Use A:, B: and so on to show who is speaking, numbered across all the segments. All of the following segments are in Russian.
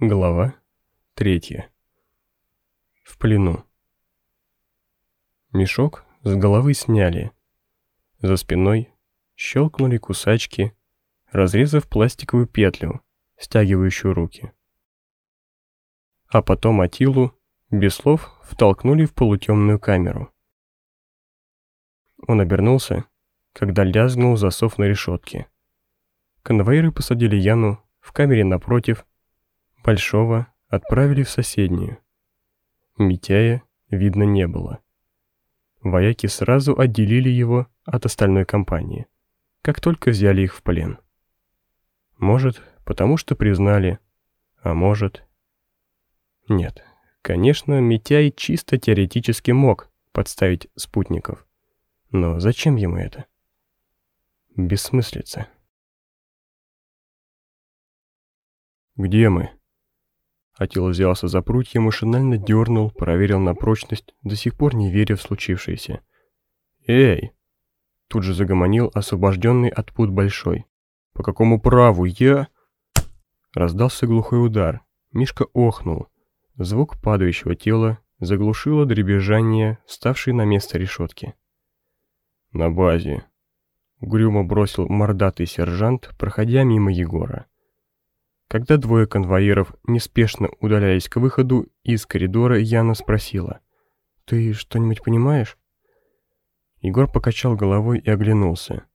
A: Глава третья. В плену. Мешок с головы сняли. За спиной щелкнули кусачки, разрезав пластиковую петлю, стягивающую руки. А потом Атилу, без слов, втолкнули в полутемную камеру. Он обернулся, когда лязгнул засов на решетке. Конвоиры посадили Яну в камере напротив, Большого отправили в соседнюю. Митяя видно не было. Вояки сразу отделили его от остальной компании, как только взяли их в плен. Может, потому что признали, а может... Нет, конечно, Митяй чисто теоретически мог подставить спутников. Но зачем ему это? Бессмыслица. «Где мы?» Атила взялся за прутья, машинально дернул, проверил на прочность, до сих пор не веря в случившееся. «Эй!» Тут же загомонил освобожденный от пут большой. «По какому праву я...» Раздался глухой удар. Мишка охнул. Звук падающего тела заглушило дребезжание, ставшей на место решетки. «На базе», — угрюмо бросил мордатый сержант, проходя мимо Егора. Когда двое конвоиров неспешно удалялись к выходу из коридора, Яна спросила. «Ты что-нибудь понимаешь?» Егор покачал головой и оглянулся.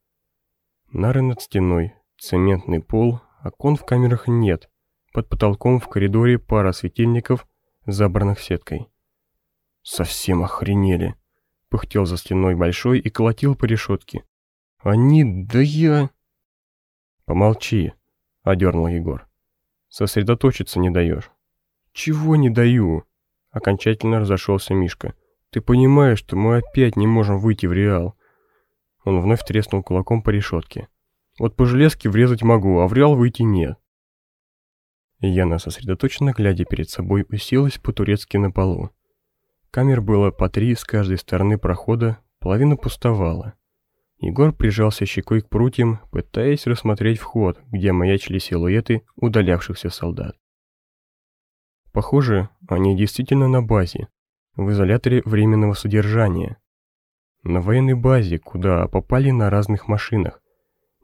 A: Нары над стеной, цементный пол, окон в камерах нет. Под потолком в коридоре пара светильников, забранных сеткой. «Совсем охренели!» — пыхтел за стеной большой и колотил по решетке. «Они... да я...» «Помолчи!» — одернул Егор. Сосредоточиться не даешь. Чего не даю? Окончательно разошелся Мишка. Ты понимаешь, что мы опять не можем выйти в Реал? Он вновь треснул кулаком по решетке. Вот по железке врезать могу, а в Реал выйти нет. Яна, сосредоточенно глядя перед собой, уселась по-турецки на полу. Камер было по три с каждой стороны прохода, половина пустовала. Егор прижался щекой к прутьям, пытаясь рассмотреть вход, где маячили силуэты удалявшихся солдат. Похоже, они действительно на базе, в изоляторе временного содержания. На военной базе, куда попали на разных машинах.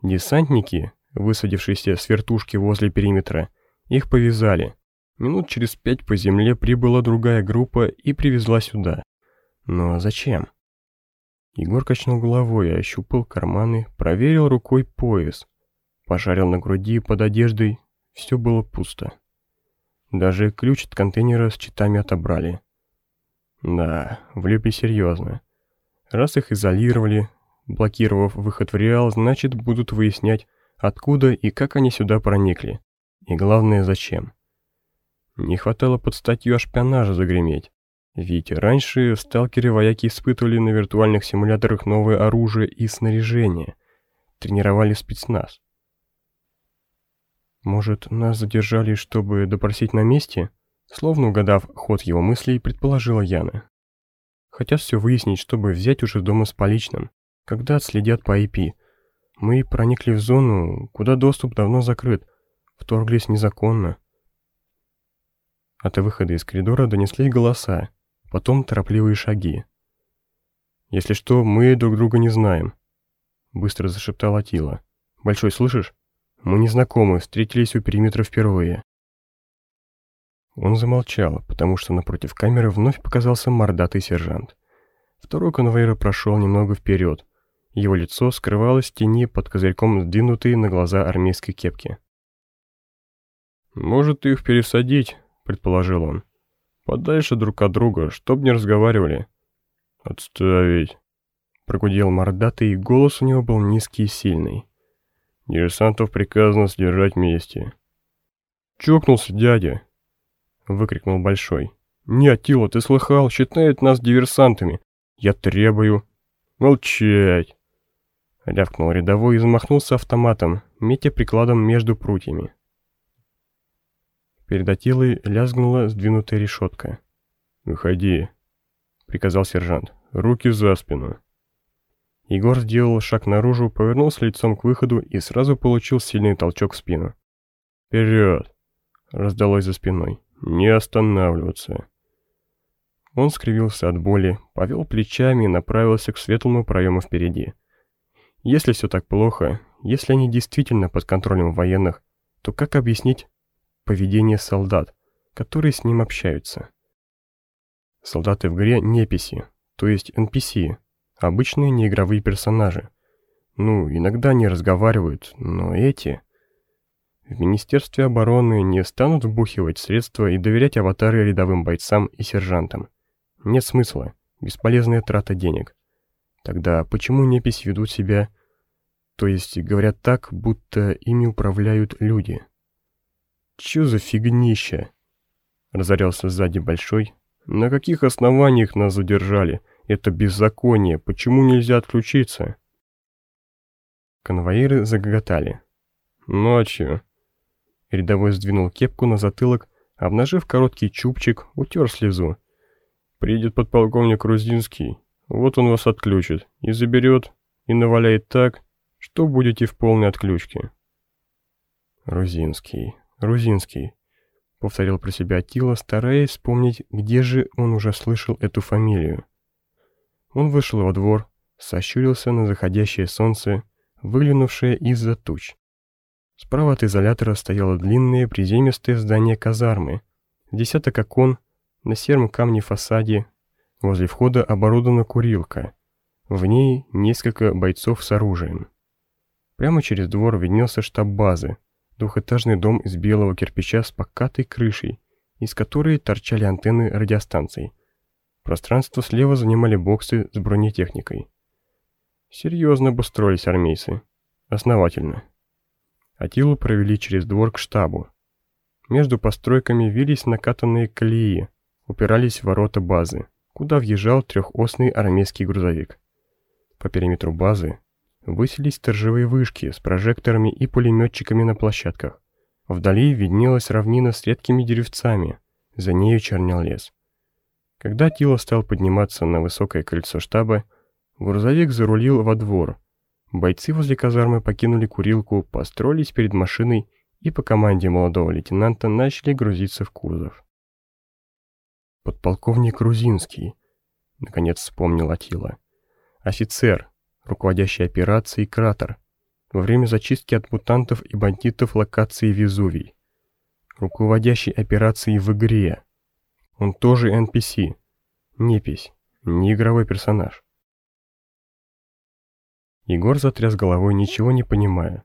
A: Десантники, высадившиеся с вертушки возле периметра, их повязали. Минут через пять по земле прибыла другая группа и привезла сюда. Но зачем? Егор качнул головой, ощупал карманы, проверил рукой пояс. Пожарил на груди под одеждой, все было пусто. Даже ключ от контейнера с читами отобрали. Да, влипли серьезно. Раз их изолировали, блокировав выход в Реал, значит будут выяснять, откуда и как они сюда проникли. И главное, зачем. Не хватало под статью о шпионаже загреметь. Ведь раньше сталкеры-вояки испытывали на виртуальных симуляторах новое оружие и снаряжение, тренировали спецназ. Может, нас задержали, чтобы допросить на месте? Словно угадав ход его мыслей, предположила Яна. Хотят все выяснить, чтобы взять уже дома с поличным, когда отследят по IP. Мы проникли в зону, куда доступ давно закрыт, вторглись незаконно. От выхода из коридора донеслись голоса, потом торопливые шаги. «Если что, мы друг друга не знаем», — быстро зашептал Атила. «Большой, слышишь? Мы не знакомы, встретились у периметра впервые». Он замолчал, потому что напротив камеры вновь показался мордатый сержант. Второй конвоир прошел немного вперед. Его лицо скрывалось в тени под козырьком сдвинутой на глаза армейской кепки. «Может, их пересадить?» — предположил он. Подальше друг от друга, чтоб не разговаривали. Отставить. Прогудел мордатый, и голос у него был низкий и сильный. Диверсантов приказано сдержать вместе. «Чокнулся дядя!» — выкрикнул Большой. «Не, Атила, ты слыхал? Считает нас диверсантами. Я требую...» «Молчать!» Рявкнул рядовой и замахнулся автоматом, метя прикладом между прутьями. Перед Атилой лязгнула сдвинутая решетка. «Выходи», — приказал сержант. «Руки за спину». Егор сделал шаг наружу, повернулся лицом к выходу и сразу получил сильный толчок в спину. «Вперед!» раздалось за спиной. «Не останавливаться!» Он скривился от боли, повел плечами и направился к светлому проему впереди. Если все так плохо, если они действительно под контролем военных, то как объяснить поведение солдат, которые с ним общаются? Солдаты в игре неписи, то есть NPC, обычные неигровые персонажи. Ну, иногда они разговаривают, но эти... В Министерстве обороны не станут вбухивать средства и доверять аватары рядовым бойцам и сержантам. Нет смысла, бесполезная трата денег. Тогда почему непись ведут себя... То есть говорят так, будто ими управляют люди? Чё за фигнища? Разорялся сзади Большой. На каких основаниях нас задержали? Это беззаконие, почему нельзя отключиться? Конвоиры загоготали. Ночью. Рядовой сдвинул кепку на затылок, обнажив короткий чубчик, утер слезу. Придет подполковник Рузинский, вот он вас отключит, и заберет, и наваляет так, что будете в полной отключке. Рузинский, Рузинский, повторил про себя Тила, стараясь вспомнить, где же он уже слышал эту фамилию. Он вышел во двор, сощурился на заходящее солнце, выглянувшее из-за туч. Справа от изолятора стояло длинное приземистое здание казармы, десяток окон, на сером камне фасаде возле входа оборудована курилка. В ней несколько бойцов с оружием. Прямо через двор виднелся штаб базы, двухэтажный дом из белого кирпича с покатой крышей, из которой торчали антенны радиостанций. Пространство слева занимали боксы с бронетехникой. Серьезно обустроились армейцы. Основательно. Атилу провели через двор к штабу. Между постройками вились накатанные колеи, упирались в ворота базы, куда въезжал трехосный армейский грузовик. По периметру базы высились сторожевые вышки с прожекторами и пулеметчиками на площадках. Вдали виднелась равнина с редкими деревцами, за нею чернел лес. Когда Тило стал подниматься на высокое крыльцо штаба, грузовик зарулил во двор, Бойцы возле казармы покинули курилку, построились перед машиной и по команде молодого лейтенанта начали грузиться в кузов. «Подполковник Грузинский», — наконец вспомнил Атила. «Офицер, руководящий операцией «Кратер», во время зачистки от мутантов и бандитов локации Везувий. Руководящий операцией в игре. Он тоже NPC, непись, не игровой персонаж. Егор затряс головой, ничего не понимая.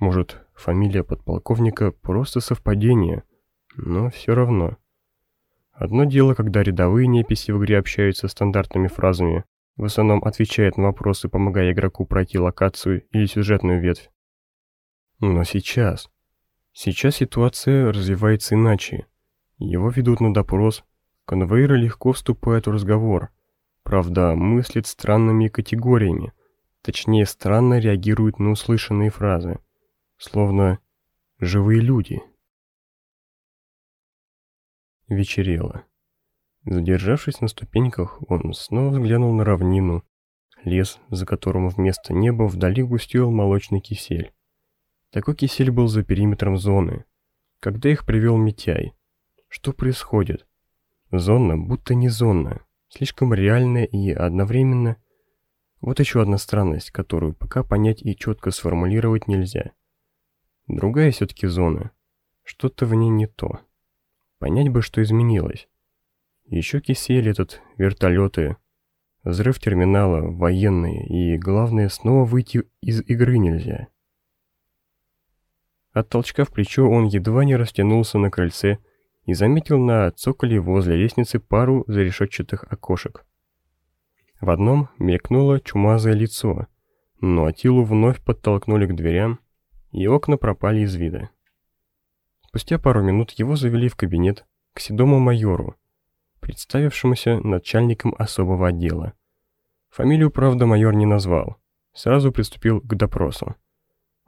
A: Может, фамилия подполковника просто совпадение, но все равно. Одно дело, когда рядовые неписи в игре общаются стандартными фразами, в основном отвечает на вопросы, помогая игроку пройти локацию или сюжетную ветвь. Но сейчас... Сейчас ситуация развивается иначе. Его ведут на допрос, конвоиры легко вступают в разговор. Правда, мыслят странными категориями, Точнее, странно реагируют на услышанные фразы. Словно живые люди. Вечерело. Задержавшись на ступеньках, он снова взглянул на равнину. Лес, за которым вместо неба вдали густел молочный кисель. Такой кисель был за периметром зоны. Когда их привел Митяй? Что происходит? Зона будто не зона, слишком реальная и одновременно вот еще одна странность, которую пока понять и четко сформулировать нельзя. Другая все-таки зона. Что-то в ней не то. Понять бы, что изменилось. Еще кисель этот, вертолеты, взрыв терминала, военные, и, главное, снова выйти из игры нельзя. От толчка в плечо он едва не растянулся на крыльце и заметил на цоколе возле лестницы пару зарешетчатых окошек. В одном мелькнуло чумазое лицо, но Атилу вновь подтолкнули к дверям, и окна пропали из вида. Спустя пару минут его завели в кабинет к седому майору, представившемуся начальником особого отдела. Фамилию, правда, майор не назвал, сразу приступил к допросу.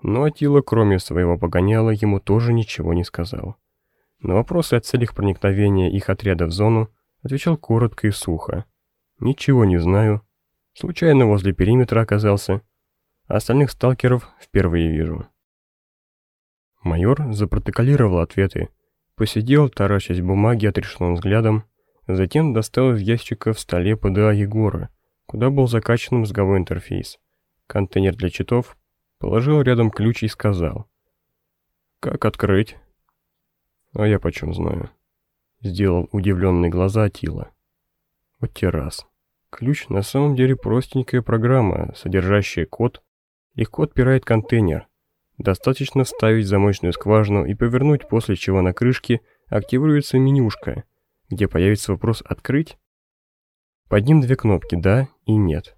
A: Но Атила, кроме своего погоняла, ему тоже ничего не сказал. На вопросы о целях проникновения их отряда в зону отвечал коротко и сухо, Ничего не знаю. Случайно возле периметра оказался. Остальных сталкеров впервые вижу. Майор запротоколировал ответы Посидел, таращась в бумаге отрешенным взглядом, затем достал из ящика в столе ПДА Егора, куда был закачан мозговой интерфейс. Контейнер для читов, положил рядом ключ и сказал. «Как открыть?» «А я почем знаю?» Сделал удивленные глаза Атила. Вот те раз. Ключ на самом деле простенькая программа, содержащая код, легко отпирает контейнер. Достаточно вставить замочную скважину и повернуть, после чего на крышке активируется менюшка, где появится вопрос «Открыть?». Под ним две кнопки «Да» и «Нет».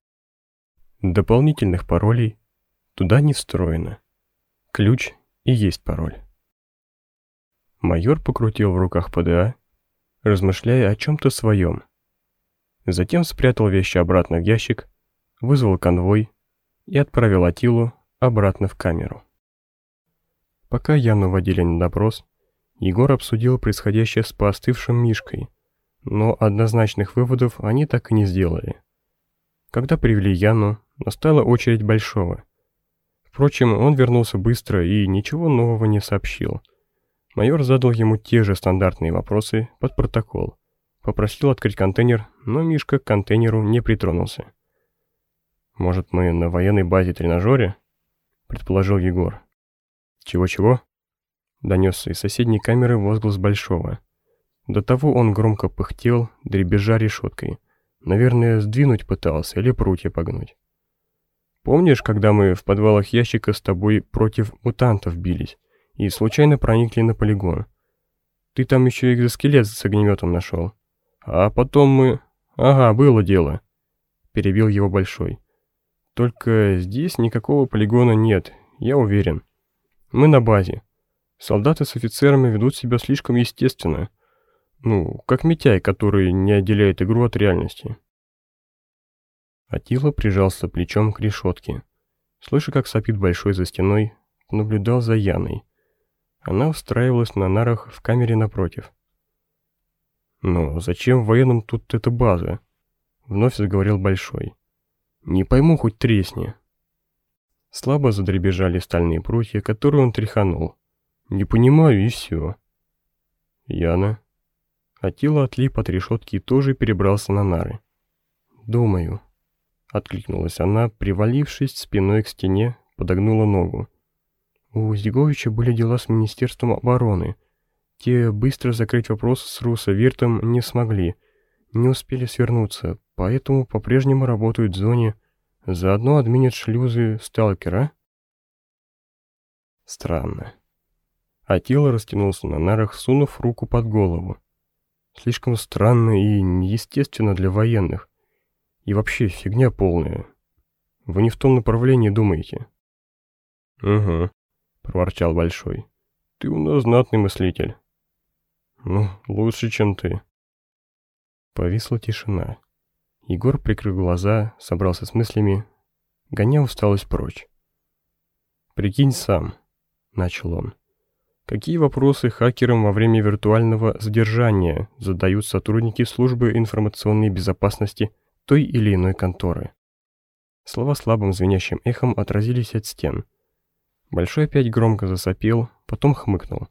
A: Дополнительных паролей туда не встроено. Ключ и есть пароль. Майор покрутил в руках ПДА, размышляя о чем-то своем. Затем спрятал вещи обратно в ящик, вызвал конвой и отправил Атилу обратно в камеру. Пока Яну водили на допрос, Егор обсудил происходящее с поостывшим Мишкой, но однозначных выводов они так и не сделали. Когда привели Яну, настала очередь Большого. Впрочем, он вернулся быстро и ничего нового не сообщил – Майор задал ему те же стандартные вопросы под протокол. Попросил открыть контейнер, но Мишка к контейнеру не притронулся. «Может, мы на военной базе-тренажере?» — предположил Егор. «Чего-чего?» — донесся из соседней камеры возглас Большого. До того он громко пыхтел, дребезжа решеткой. Наверное, сдвинуть пытался или прутья погнуть. «Помнишь, когда мы в подвалах ящика с тобой против мутантов бились?» и случайно проникли на полигон. Ты там еще экзоскелет с огнеметом нашел. А потом мы... Ага, было дело. Перебил его Большой. Только здесь никакого полигона нет, я уверен. Мы на базе. Солдаты с офицерами ведут себя слишком естественно. Ну, как Митяй, который не отделяет игру от реальности. Атила прижался плечом к решетке. Слыша, как сопит Большой за стеной, наблюдал за Яной. Она устраивалась на нарах в камере напротив. «Но зачем военным тут эта база?» Вновь заговорил Большой. «Не пойму, хоть тресни». Слабо задребежали стальные прутья, которые он тряханул. «Не понимаю, и все». «Яна?» Атила отлип от решетки и тоже перебрался на нары. «Думаю», — откликнулась она, привалившись спиной к стене, подогнула ногу. У Зиговича были дела с Министерством обороны. Те быстро закрыть вопрос с Руссовертом не смогли, не успели свернуться, поэтому по-прежнему работают в зоне, заодно админят шлюзы сталкера. Странно. Атила растянулся на нарах, сунув руку под голову. Слишком странно и неестественно для военных. И вообще фигня полная. Вы не в том направлении думаете. Угу проворчал Большой. «Ты у нас знатный мыслитель». «Ну, лучше, чем ты». Повисла тишина. Егор прикрыл глаза, собрался с мыслями, гоня усталость прочь. «Прикинь сам», — начал он. «Какие вопросы хакерам во время виртуального задержания задают сотрудники службы информационной безопасности той или иной конторы?» Слова слабым звенящим эхом отразились от стен — Большой опять громко засопел, потом хмыкнул.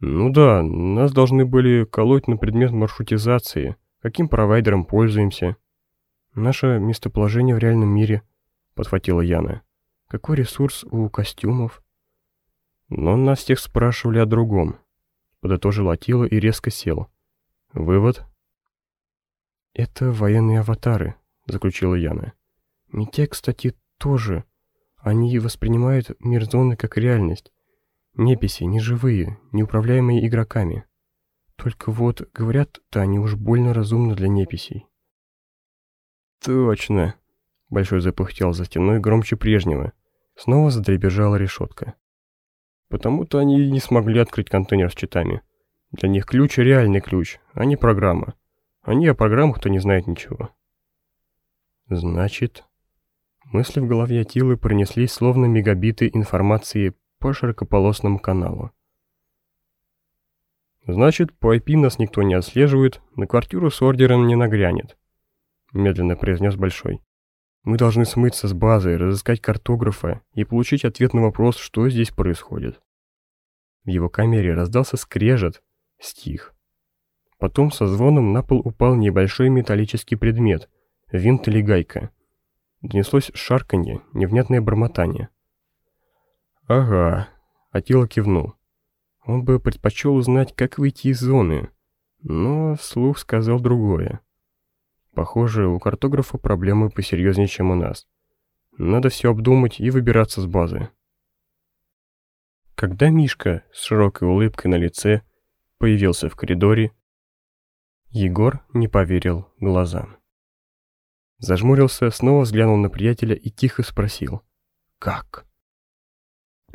A: «Ну да, нас должны были колоть на предмет маршрутизации, каким провайдером пользуемся». «Наше местоположение в реальном мире», — подхватила Яна. «Какой ресурс у костюмов?» «Но нас всех спрашивали о другом», — подытожил Атила и резко сел. «Вывод?» «Это военные аватары», — заключила Яна. «Митя, кстати, тоже...» Они воспринимают мир зоны как реальность. Неписи, неживые, неуправляемые игроками. Только вот, говорят-то они уж больно разумны для неписей. Точно. Большой запыхтел за стеной громче прежнего. Снова задребежала решетка. Потому-то они не смогли открыть контейнер с читами. Для них ключ — реальный ключ, а не программа. Они о программах-то не знают ничего. Значит, Мысли в голове Атилы пронеслись словно мегабиты информации по широкополосному каналу. «Значит, по IP нас никто не отслеживает, на квартиру с ордером не нагрянет», — медленно произнес Большой. «Мы должны смыться с базы, разыскать картографа и получить ответ на вопрос, что здесь происходит». В его камере раздался скрежет, стих. Потом со звоном на пол упал небольшой металлический предмет, винт или гайка. Донеслось шарканье, невнятное бормотание. «Ага», — Атила кивнул. Он бы предпочел узнать, как выйти из зоны, но вслух сказал другое. Похоже, у картографа проблемы посерьезнее, чем у нас. Надо все обдумать и выбираться с базы. Когда Мишка с широкой улыбкой на лице появился в коридоре, Егор не поверил глазам. Зажмурился, снова взглянул на приятеля и тихо спросил «Как?».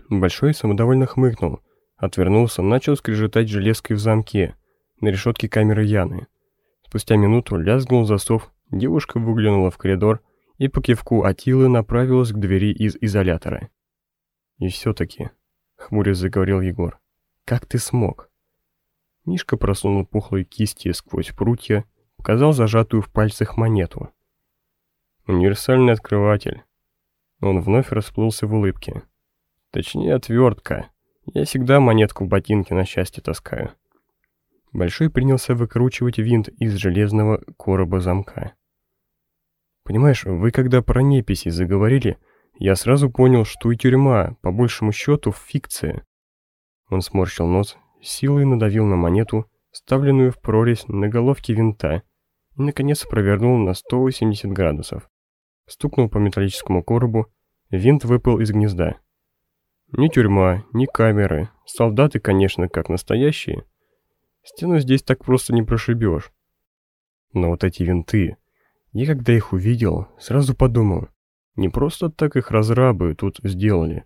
A: Большой самодовольно хмыкнул, отвернулся, начал скрежетать железкой в замке на решетке камеры Яны. Спустя минуту лязгнул засов, девушка выглянула в коридор и по кивку Атилы направилась к двери из изолятора. «И все-таки», — хмурясь заговорил Егор, — «как ты смог?» Мишка просунул пухлые кисти сквозь прутья, показал зажатую в пальцах монету. «Универсальный открыватель». Он вновь расплылся в улыбке. «Точнее, отвертка. Я всегда монетку в ботинке на счастье таскаю». Большой принялся выкручивать винт из железного короба замка. «Понимаешь, вы когда про неписи заговорили, я сразу понял, что и тюрьма, по большему счету, фикция». Он сморщил нос, силой надавил на монету, ставленную в прорезь на головке винта, и, наконец, провернул на 180 градусов. Стукнул по металлическому коробу, винт выпал из гнезда. Ни тюрьма, ни камеры, солдаты, конечно, как настоящие, Стену здесь так просто не прошибешь. Но вот эти винты... Я когда их увидел, сразу подумал, не просто так их разрабы тут сделали.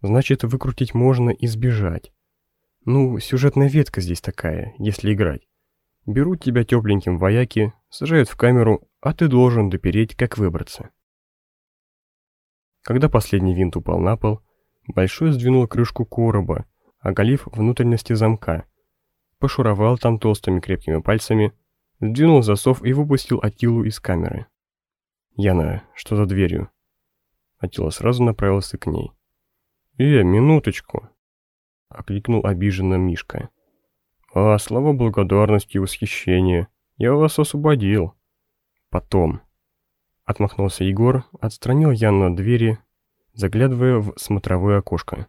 A: Значит, выкрутить можно и сбежать. Ну, сюжетная ветка здесь такая, если играть. Берут тебя тепленьким вояки, сажают в камеру, а ты должен допереть, как выбраться. Когда последний винт упал на пол, Большой сдвинул крышку короба, оголив внутренности замка, пошуровал там толстыми крепкими пальцами, сдвинул засов и выпустил Атилу из камеры. «Яна, что за дверью?» Атила сразу направился к ней. «Э, минуточку!» — окликнул обиженно Мишка. «А, слова благодарности и восхищения, я вас освободил!» «Потом!» — отмахнулся Егор, отстранил Яну от двери, заглядывая в смотровое окошко.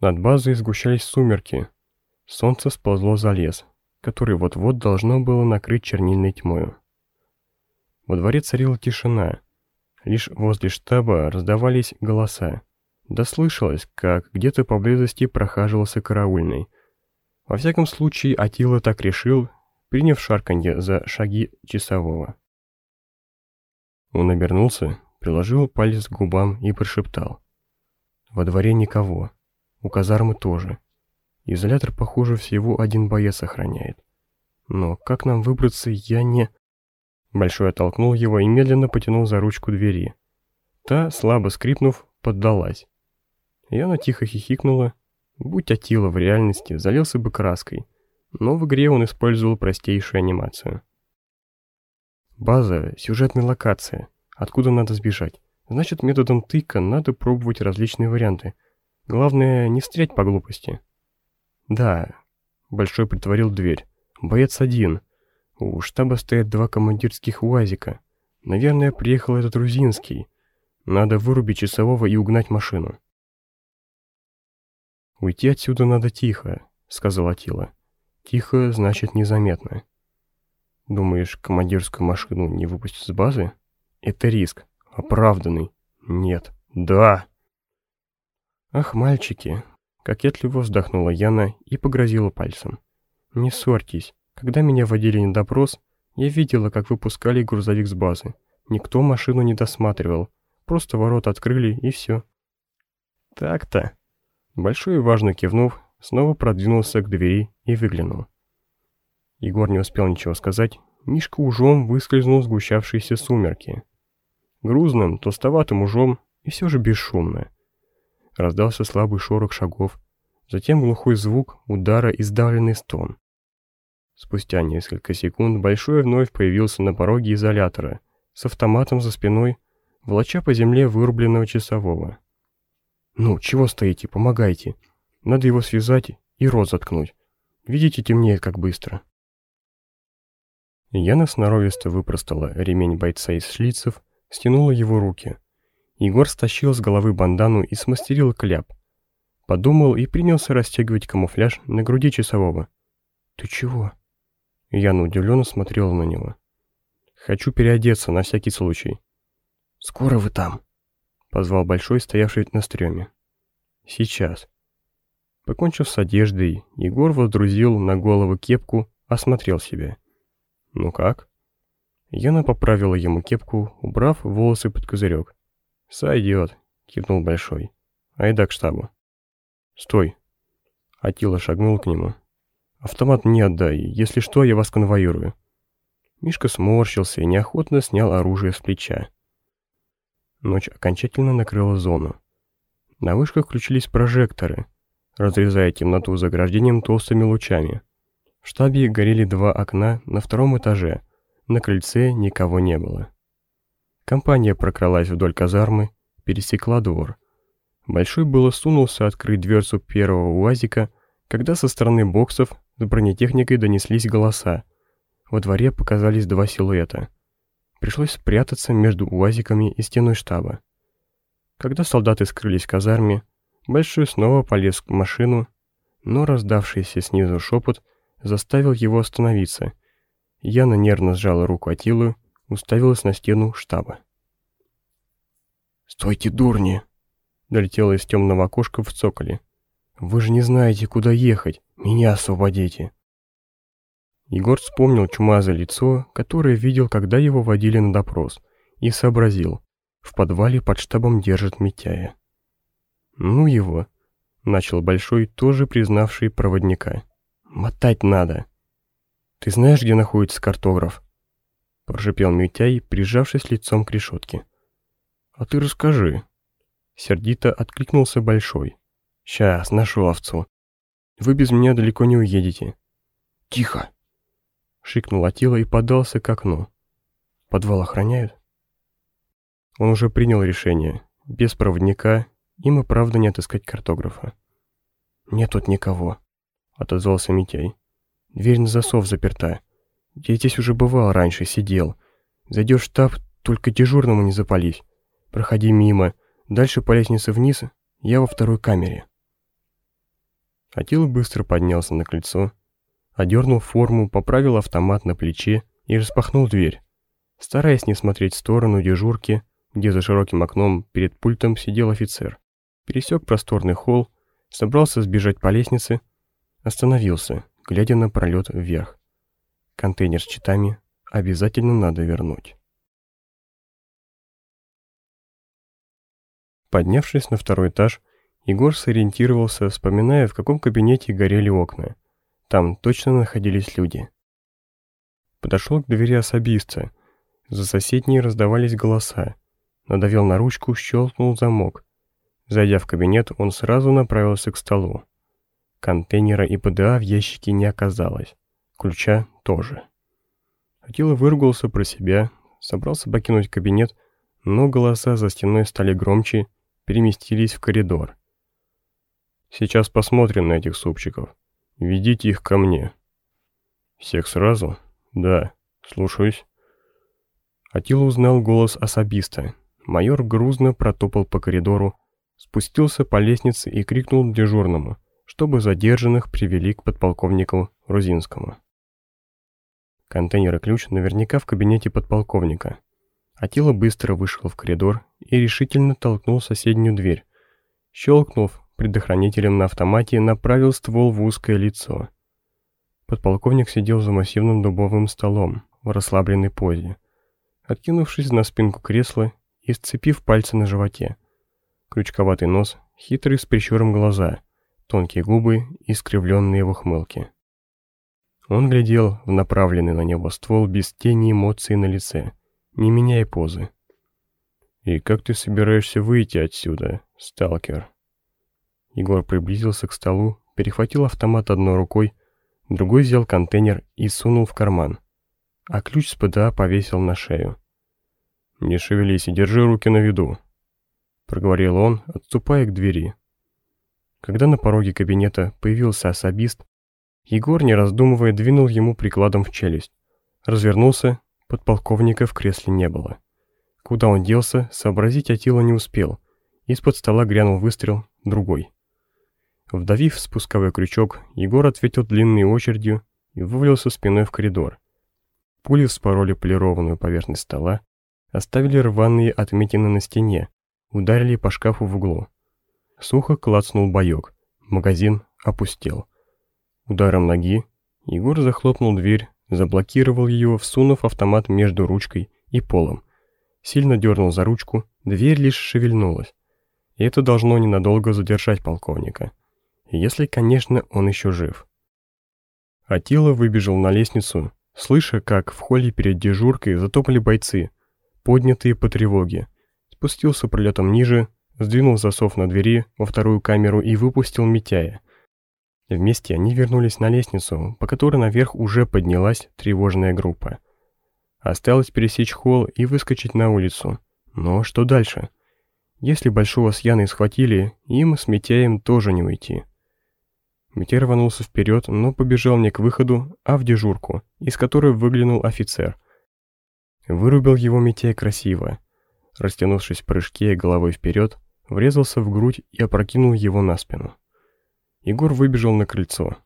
A: Над базой сгущались сумерки, Солнце сползло за лес, который вот-вот должно было накрыть чернильной тьмою. Во дворе царила тишина. Лишь возле штаба раздавались голоса. Да слышалось, как где-то поблизости прохаживался караульный. Во всяком случае, Атила так решил, приняв шарканье за шаги часового. Он обернулся, приложил палец к губам и прошептал. Во дворе никого. У казармы тоже. Изолятор, похоже, всего один боец охраняет. Но как нам выбраться, я не... Большой оттолкнул его и медленно потянул за ручку двери. Та, слабо скрипнув, поддалась. Яна тихо хихикнула. Будь Атила в реальности, залился бы краской. Но в игре он использовал простейшую анимацию. База — сюжетная локация. Откуда надо сбежать? Значит, методом тыка надо пробовать различные варианты. Главное, не стрять по глупости. «Да». Большой притворил дверь. «Боец один. У штаба стоят два командирских УАЗика. Наверное, приехал этот Рузинский. Надо вырубить часового и угнать машину». «Уйти отсюда надо тихо», — сказала Тила. «Тихо значит незаметно». «Думаешь, командирскую машину не выпустят с базы?» «Это риск. Оправданный». «Нет». «Да». «Ах, мальчики, Кокетливо вздохнула Яна и погрозила пальцем. «Не ссорьтесь. Когда меня водили на допрос, я видела, как выпускали грузовик с базы. Никто машину не досматривал. Просто ворота открыли и все». «Так-то». Большой и важно кивнув, снова продвинулся к двери и выглянул. Егор не успел ничего сказать. Мишка ужом выскользнул в сгущавшиеся сумерки. Грузным, толстоватым ужом и все же бесшумно. Раздался слабый шорох шагов, затем глухой звук удара и сдавленный стон. Спустя несколько секунд Большой вновь появился на пороге изолятора, с автоматом за спиной, волоча по земле вырубленного часового. «Ну, чего стоите? Помогайте. Надо его связать и рот заткнуть. Видите, темнеет как быстро. Яна сноровисто выпростала ремень бойца из шлицев, стянула его руки. Егор стащил с головы бандану и смастерил кляп. Подумал и принялся расстегивать камуфляж на груди часового. «Ты чего?» Яна удивленно смотрела на него. «Хочу переодеться на всякий случай». «Скоро вы там?» Позвал Большой, стоявший на стреме. «Сейчас». Покончив с одеждой, Егор водрузил на голову кепку, осмотрел себя. «Ну как?» Яна поправила ему кепку, убрав волосы под козырек. «Сойдет», — кивнул Большой. «Айда к штабу». «Стой!» Атила шагнул к нему. «Автомат не отдай, если что, я вас конвоирую». Мишка сморщился и неохотно снял оружие с плеча. Ночь окончательно накрыла зону. На вышках включились прожекторы, разрезая темноту заграждением толстыми лучами. В штабе горели два окна на втором этаже, на крыльце никого не было. Компания прокралась вдоль казармы, пересекла двор. Большой было сунулся открыть дверцу первого УАЗика, когда со стороны боксов с бронетехникой донеслись голоса. Во дворе показались два силуэта. Пришлось спрятаться между УАЗиками и стеной штаба. Когда солдаты скрылись в казарме, Большой снова полез в машину, но раздавшийся снизу шепот заставил его остановиться. Яна нервно сжала руку Атилу, уставилась на стену штаба. «Стойте, дурни!» — долетело из темного окошка в цоколе. «Вы же не знаете, куда ехать! Меня освободите!» Егор вспомнил чумазое лицо, которое видел, когда его водили на допрос, и сообразил. В подвале под штабом держит Митяя. «Ну его!» — начал Большой, тоже признавший проводника. «Мотать надо!» «Ты знаешь, где находится картограф?» — прошипел Митяй, прижавшись лицом к решетке. «А ты расскажи». Сердито откликнулся Большой. «Сейчас, нашу овцу. Вы без меня далеко не уедете». «Тихо!» Шикнул Атила и подался к окну. «Подвал охраняют?» Он уже принял решение. Без проводника им и правда не отыскать картографа. «Нет тут никого», — отозвался Митяй. «Дверь на засов заперта. Я здесь уже бывал раньше, сидел. Зайдешь в штаб, только дежурному не запались. Проходи мимо. Дальше по лестнице вниз, я во второй камере». Атила быстро поднялся на крыльцо, одернул форму, поправил автомат на плече и распахнул дверь. Стараясь не смотреть в сторону дежурки, где за широким окном перед пультом сидел офицер, пересек просторный холл, собрался сбежать по лестнице, остановился, глядя на пролет вверх. Контейнер с читами обязательно надо вернуть. Поднявшись на второй этаж, Егор сориентировался, вспоминая, в каком кабинете горели окна. Там точно находились люди. Подошел к двери особиста. За соседней раздавались голоса. Надавил на ручку, щелкнул замок. Зайдя в кабинет, он сразу направился к столу. Контейнера и ПДА в ящике не оказалось. Ключа тоже. Атила выругался про себя, собрался покинуть кабинет, но голоса за стеной стали громче, переместились в коридор. «Сейчас посмотрим на этих супчиков. Ведите их ко мне». «Всех сразу?» «Да, слушаюсь». Атила узнал голос особиста. Майор грузно протопал по коридору, спустился по лестнице и крикнул дежурному, чтобы задержанных привели к подполковнику Рузинскому. Контейнер и ключ наверняка в кабинете подполковника. Атила быстро вышел в коридор и решительно толкнул соседнюю дверь. Щелкнув предохранителем на автомате, направил ствол в узкое лицо. Подполковник сидел за массивным дубовым столом в расслабленной позе, откинувшись на спинку кресла и сцепив пальцы на животе крючковатый нос, хитрый с прищуром глаза, тонкие губы и искривленные в ухмылке. Он глядел в направленный на него ствол без тени эмоций на лице, не меняя позы. «И как ты собираешься выйти отсюда, сталкер?» Егор приблизился к столу, перехватил автомат одной рукой, другой взял контейнер и сунул в карман, а ключ с ПДА повесил на шею. «Не шевелись и держи руки на виду», проговорил он, отступая к двери. Когда на пороге кабинета появился особист, Егор, не раздумывая, двинул ему прикладом в челюсть. Развернулся, подполковника в кресле не было. Куда он делся, сообразить Атила не успел. Из-под стола грянул выстрел, другой. Вдавив спусковой крючок, Егор ответил длинной очередью и вывалился спиной в коридор. Пули вспороли полированную поверхность стола, оставили рваные отметины на стене, ударили по шкафу в углу. Сухо клацнул боек, магазин опустел. Ударом ноги Егор захлопнул дверь, заблокировал ее, всунув автомат между ручкой и полом. Сильно дернул за ручку, дверь лишь шевельнулась. И это должно ненадолго задержать полковника. Если, конечно, он еще жив. Атила выбежал на лестницу, слыша, как в холле перед дежуркой затопали бойцы, поднятые по тревоге. Спустился пролетом ниже, сдвинул засов на двери во вторую камеру и выпустил Митяя. Вместе они вернулись на лестницу, по которой наверх уже поднялась тревожная группа. Осталось пересечь холл и выскочить на улицу. Но что дальше? Если Большого с Яной схватили, им с Митяем тоже не уйти. Митяй рванулся вперед, но побежал не к выходу, а в дежурку, из которой выглянул офицер. Вырубил его Митяй красиво. Растянувшись в прыжке головой вперед, врезался в грудь и опрокинул его на спину. Егор выбежал на крыльцо.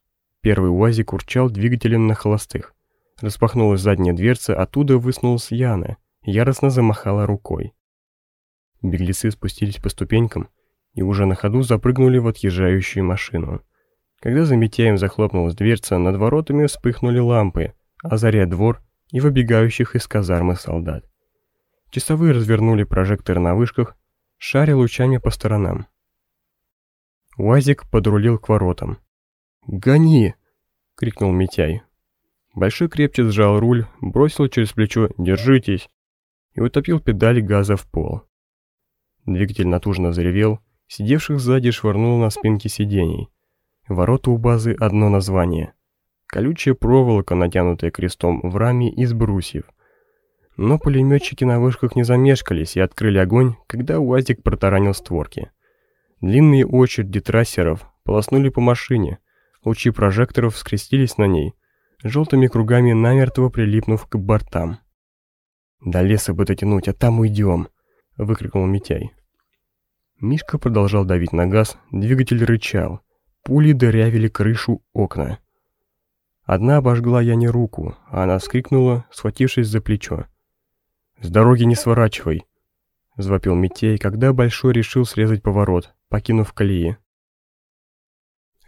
A: Первый УАЗик урчал двигателем на холостых. Распахнулась задняя дверца, оттуда высунулась Яна, яростно замахала рукой. Беглецы спустились по ступенькам и уже на ходу запрыгнули в отъезжающую машину. Когда за Митяем захлопнулась дверца, над воротами вспыхнули лампы, озаря двор и выбегающих из казармы солдат. Часовые развернули прожекторы на вышках, шаря лучами по сторонам. Уазик подрулил к воротам. «Гони!» — крикнул Митяй. Большой крепче сжал руль, бросил через плечо «Держитесь!» и утопил педаль газа в пол. Двигатель натужно заревел, сидевших сзади швырнул на спинки сидений. Ворота у базы одно название. Колючая проволока, натянутая крестом в раме из брусьев. Но пулеметчики на вышках не замешкались и открыли огонь, когда УАЗик протаранил створки. Длинные очереди трассеров полоснули по машине, лучи прожекторов скрестились на ней, желтыми кругами намертво прилипнув к бортам. «До леса бы дотянуть, а там уйдем!» — выкрикнул Митяй. Мишка продолжал давить на газ, двигатель рычал, пули дырявили крышу окна. Одна обожгла Яне руку, а она вскрикнула, схватившись за плечо. «С дороги не сворачивай!» — звопил Митей, когда Большой решил срезать поворот, покинув колеи.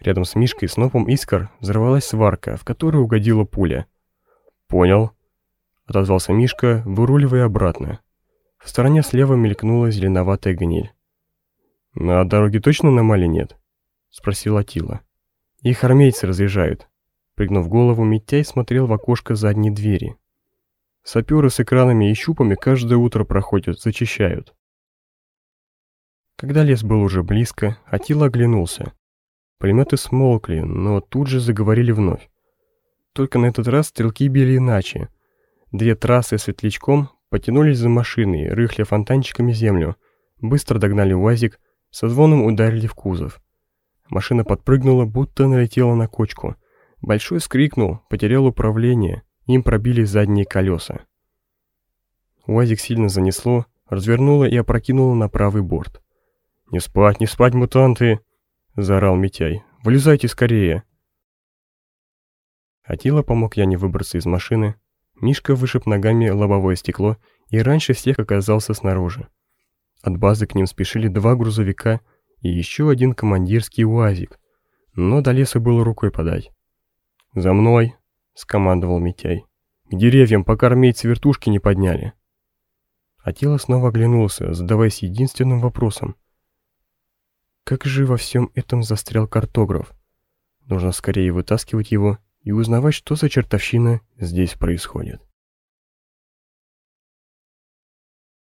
A: Рядом с Мишкой снопом искр взорвалась сварка, в которую угодила пуля. «Понял», — отозвался Мишка, выруливая обратно. В стороне слева мелькнула зеленоватая гниль. «На дороге точно аномалий нет?» — спросил Атила. «Их армейцы разъезжают». Пригнув голову, Митяй смотрел в окошко задней двери. Саперы с экранами и щупами каждое утро проходят, зачищают. Когда лес был уже близко, Атила оглянулся. Пулеметы смолкли, но тут же заговорили вновь. Только на этот раз стрелки били иначе. Две трассы светлячком потянулись за машиной, рыхля фонтанчиками землю, быстро догнали УАЗик, со звоном ударили в кузов. Машина подпрыгнула, будто налетела на кочку. Большой скрикнул, потерял управление, им пробили задние колеса. УАЗик сильно занесло, развернуло и опрокинуло на правый борт. «Не спать, не спать, мутанты!» — заорал Митяй. «Вылезайте скорее!» Атила помог Яне выбраться из машины. Мишка вышиб ногами лобовое стекло и раньше всех оказался снаружи. От базы к ним спешили два грузовика и еще один командирский УАЗик, но до леса было рукой подать. «За мной!» — скомандовал Митяй. «К деревьям, пока армейцы вертушки не подняли!» Атила снова оглянулся, задаваясь единственным вопросом. Как же во всем этом застрял картограф? Нужно скорее вытаскивать его и узнавать, что за чертовщина здесь происходит.